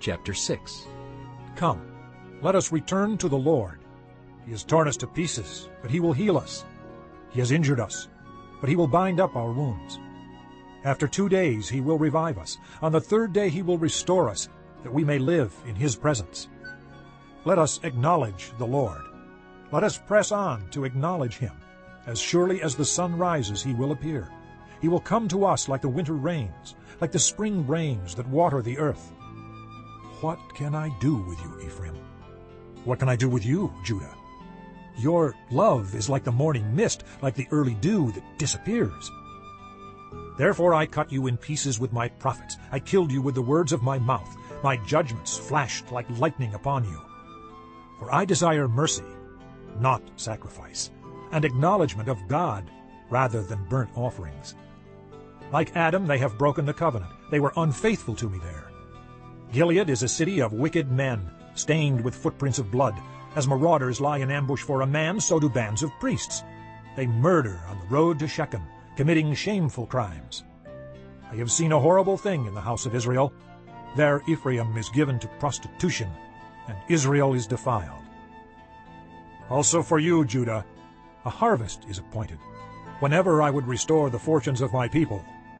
Chapter 6 Come, let us return to the Lord. He has torn us to pieces, but he will heal us. He has injured us, but he will bind up our wounds. After two days he will revive us. On the third day he will restore us, that we may live in his presence. Let us acknowledge the Lord. Let us press on to acknowledge him. As surely as the sun rises he will appear. He will come to us like the winter rains, like the spring rains that water the earth. What can I do with you, Ephraim? What can I do with you, Judah? Your love is like the morning mist, like the early dew that disappears. Therefore I cut you in pieces with my prophets. I killed you with the words of my mouth. My judgments flashed like lightning upon you. For I desire mercy, not sacrifice, and acknowledgement of God rather than burnt offerings. Like Adam, they have broken the covenant. They were unfaithful to me there. Gilead is a city of wicked men, stained with footprints of blood. As marauders lie in ambush for a man, so do bands of priests. They murder on the road to Shechem, committing shameful crimes. I have seen a horrible thing in the house of Israel. There Ephraim is given to prostitution, and Israel is defiled. Also for you, Judah, a harvest is appointed. Whenever I would restore the fortunes of my people,